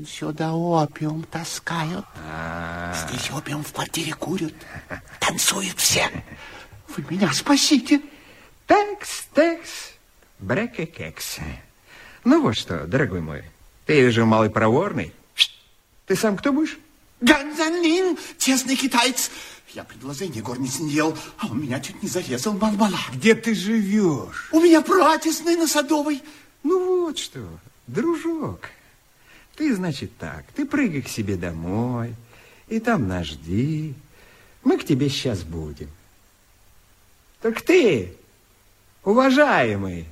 Он сюда опиум таскают. Здесь опиум в квартире курят. Танцуют все. Вы меня спасите. Текс, текс, брека кекс. Ну вот что, дорогой мой, ты же малый проворный. Ты сам кто будешь? Ганзанлин, честный китаец. Я предложение горниц не ел, а он меня чуть не зарезал Малмала. Где ты живешь? У меня братисный на Садовой. Ну вот что, дружок, ты, значит, так, ты прыгай к себе домой, и там нас жди. Мы к тебе сейчас будем. Так ты, уважаемый,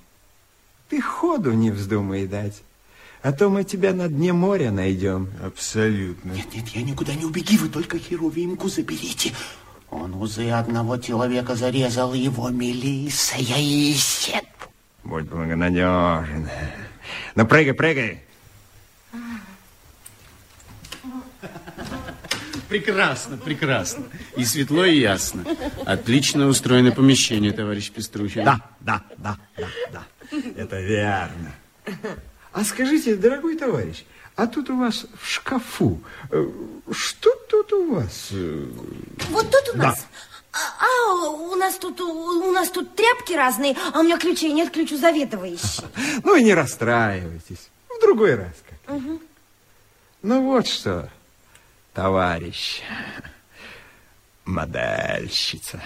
ты ходу не вздумай дать. А то мы тебя на дне моря найдем. Абсолютно. Нет, нет, я никуда не убеги, вы только Херувимку заберите. Он узы одного человека зарезал, его Мелисса, я ищет. Будь благонадежен. Ну, прыгай, прыгай. Прекрасно, прекрасно. И светло, и ясно. Отлично устроено помещение, товарищ Пеструхин. Да, да, да, да, да. Это верно. А скажите, дорогой товарищ, а тут у вас в шкафу, э, что тут у вас? Вот тут у Да. нас. А, а, у нас тут у нас тут тряпки разные, а у меня ключей нет, ключ у заведующей. Ну и не расстраивайтесь. В другой раз как. Ну вот что, товарищ, модельщица.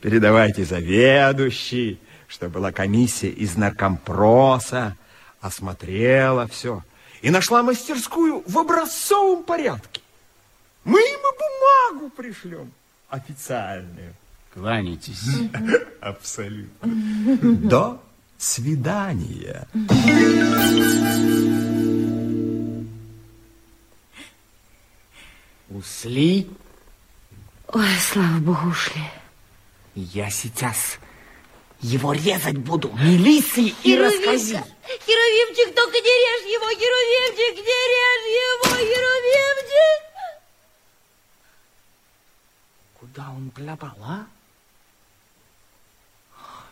Передавайте заведующий, что была комиссия из наркомпроса, осмотрела все и нашла мастерскую в образцовом порядке. Мы им и бумагу пришлем официальную. Кланяйтесь. Абсолютно. До свидания. Ушли? Ой, слава богу, ушли. Я сейчас его резать буду, Мелиссе и расскажи. Херувимчик, только не режь его, Херувимчик, не режь его, Херувимчик. Куда он пропал, а?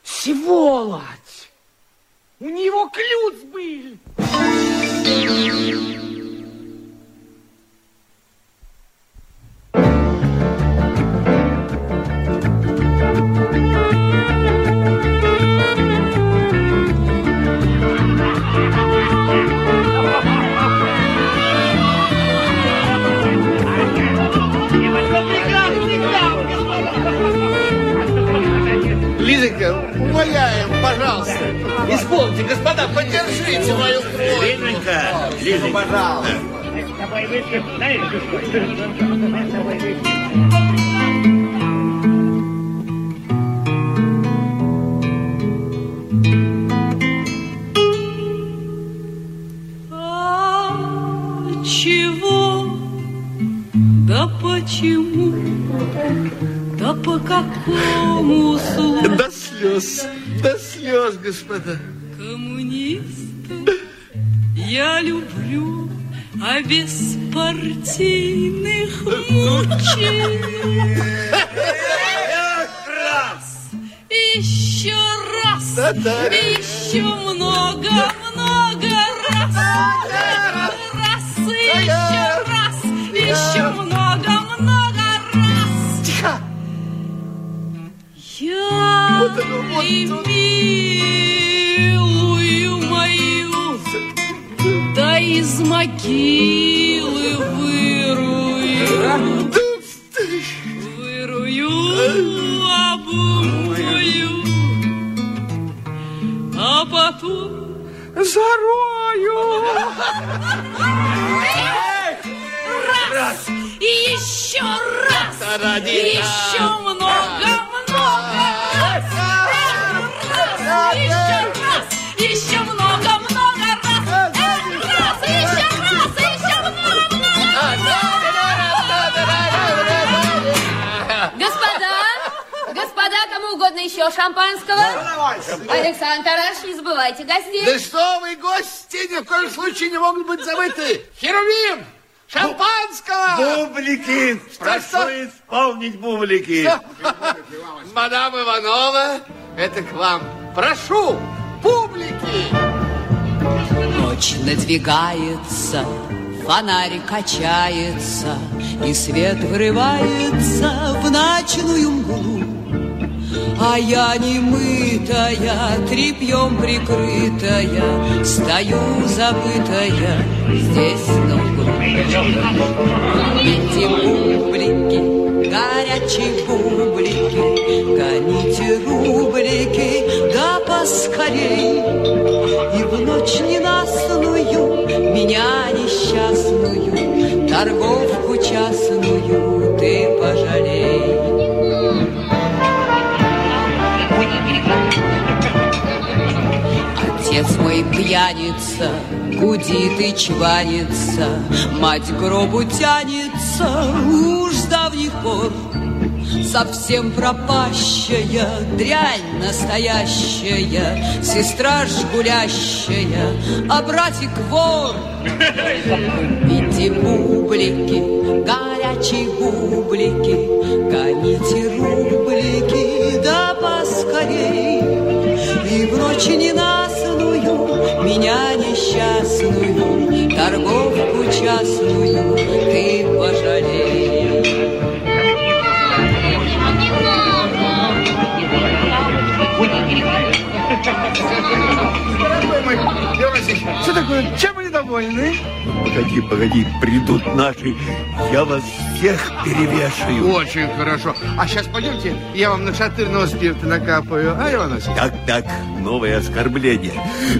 Сволочь! У него ключ был! Лизонька, Лизонька. Пожалуйста. А чего? Да почему? Да по какому слову? До слез, до слез, господа. Коммунистов я люблю, а без партийных мучений. Раз, еще раз, еще много, много раз. Раз, еще раз, еще много, много раз. Тихо. Я Вот оно, вот могилы вырую, вырую, обумую, а потом Зарою! раз, и еще раз, и еще много еще шампанского? Александр Тараш, не забывайте гостей. Да что вы, гости, ни в коем случае не могут быть забыты. Херувим, шампанского. Бублики! Прошу что? исполнить бублики. Мадам Иванова, это к вам. Прошу, публики. Ночь Ночь надвигается, фонарь качается, И свет врывается в ночную мглу. А я немытая, тряпьем прикрытая, Стою забытая здесь на углу. Эти бублики, горячие бублики, Гоните рублики, да поскорей. И в ночь ненастную меня несчастную, Торговку частную ты пожалей. Отец мой пьяница, гудит и чванится, Мать к гробу тянется уж с давних пор. Совсем пропащая, дрянь настоящая, Сестра ж гулящая, а братик вор. Купите бублики, горячие бублики, Гоните рублики, да поскорей. И в ночь ненастную, меня несчастную, Торговку частную ты пожалей. Что такое? Чем вы недовольны? Погоди, погоди, придут наши, я вас всех перевешаю. Очень хорошо. А сейчас пойдемте, я вам нашатырного спирта накапаю. А, Васильевич? Так, так, новое оскорбление.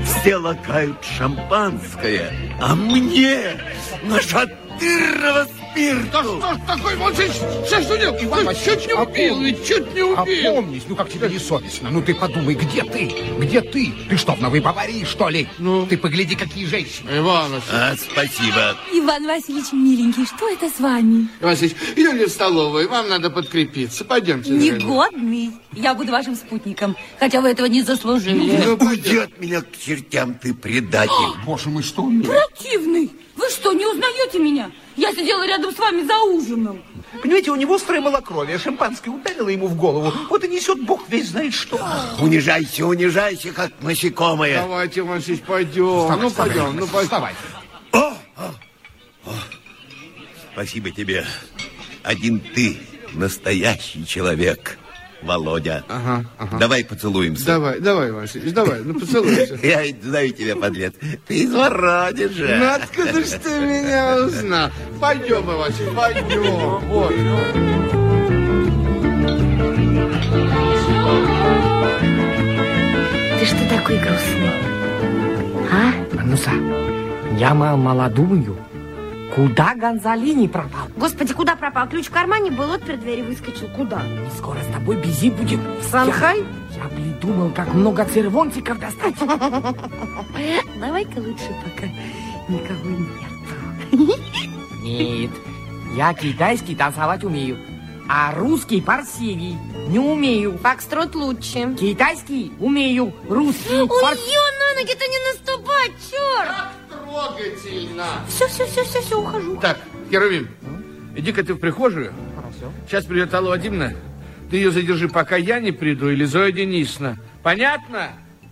Все лакают шампанское, а мне нашатырного спирта. Да что ж такое, Иван Васильевич? Что, что делать? Иван Васильевич, чуть не убил, ведь чуть не убил. Опомнись, ну как тебе не совестно? Ну ты подумай, где ты? Где ты? Ты что, в Новой Баварии, что ли? Ну? Ты погляди, какие женщины. Иван Васильевич, А, спасибо. Иван Васильевич, миленький, что это с вами? Иван Васильевич, идемте в столовую, вам надо подкрепиться. Пойдемте. Негодный. Я буду вашим спутником, хотя вы этого не заслужили. Ну, уйди от меня к чертям, ты предатель. Боже мой, что он? Противный. Вы что, не узнаете меня? Я сидела рядом с вами за ужином. Понимаете, у него острое малокровие, шампанское ударило ему в голову. Вот и несет бог весь знает что. Унижайся, унижайся, как насекомое. Давайте, Иван Васильевич, пойдем. ну, Вставай, пойдем, ну, пойдем. Вставай. Спасибо тебе. Один ты настоящий человек, Володя. Ага, ага. Давай поцелуемся. Давай, давай, Васильевич, давай, ну поцелуйся. Я ведь знаю тебя, подлец. Ты из Воронежа. Ну откуда ж ты меня узнал? Пойдем, Васильевич, пойдем. Вот. Ты что такой грустный? А? Ануса, я ма- молодую. Куда Гонзалини пропал? Господи, куда пропал? Ключ в кармане был, отпер дверь и выскочил. Куда? Мы скоро с тобой бизи будем. В Санхай? Я, я придумал, как много цервонтиков достать. Давай-ка лучше пока никого нет. Нет, я китайский танцевать умею, а русский парсивий не умею. Фокстрот лучше. Китайский умею, русский Ой, парсивий. ё, на ноги-то не наступать, черт! Трогательно. Все, все, все, все, все, ухожу. Так, Херувим, иди-ка ты в прихожую. Хорошо. Сейчас придет Алла Вадимовна. Ты ее задержи, пока я не приду, или Зоя Денисовна. Понятно?